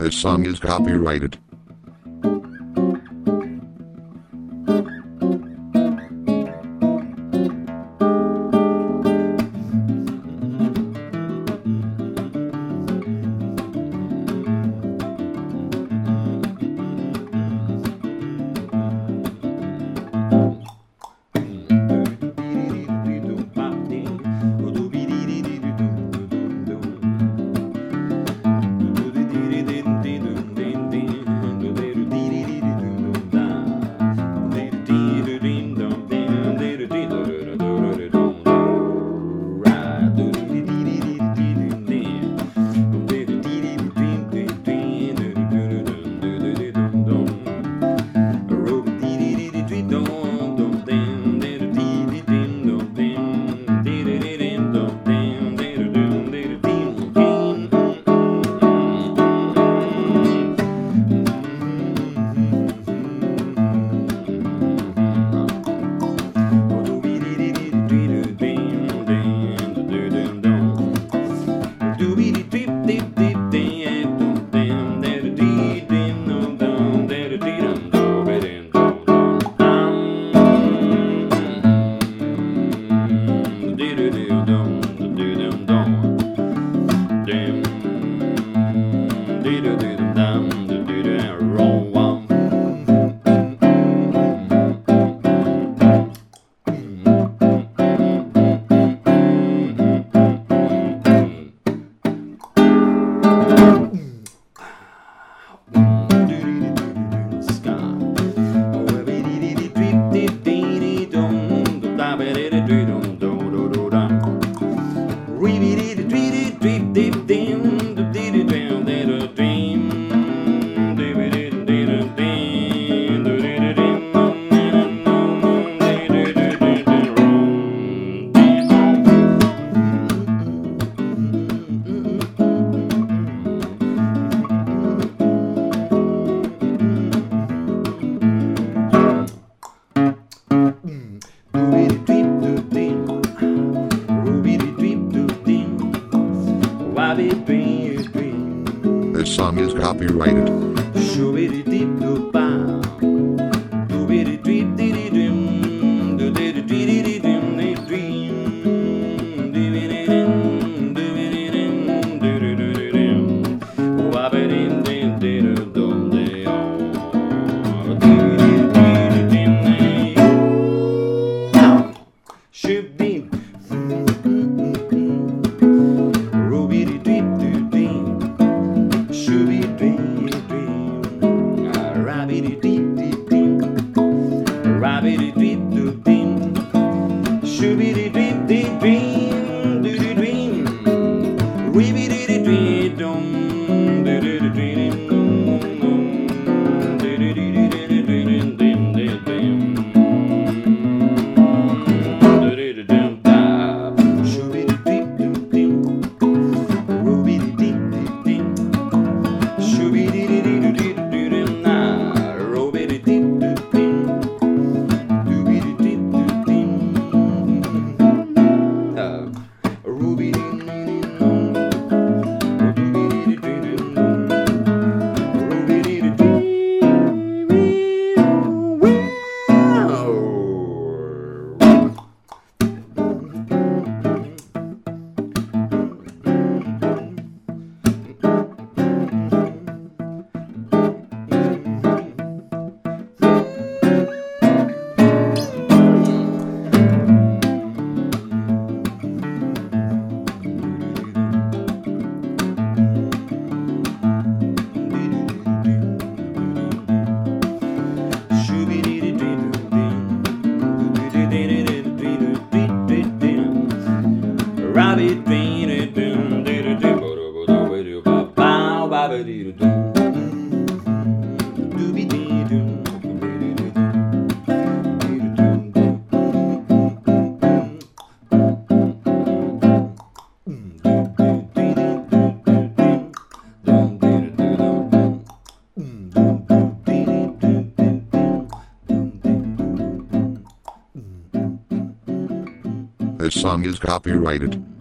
This song is copyrighted. beady beady. do it, do song is copyrighted. rabbity dee dee dee, rabbity dee doo dee, shooby dee dee dee dream, doo doo dream, reebity dee. This song is copyrighted.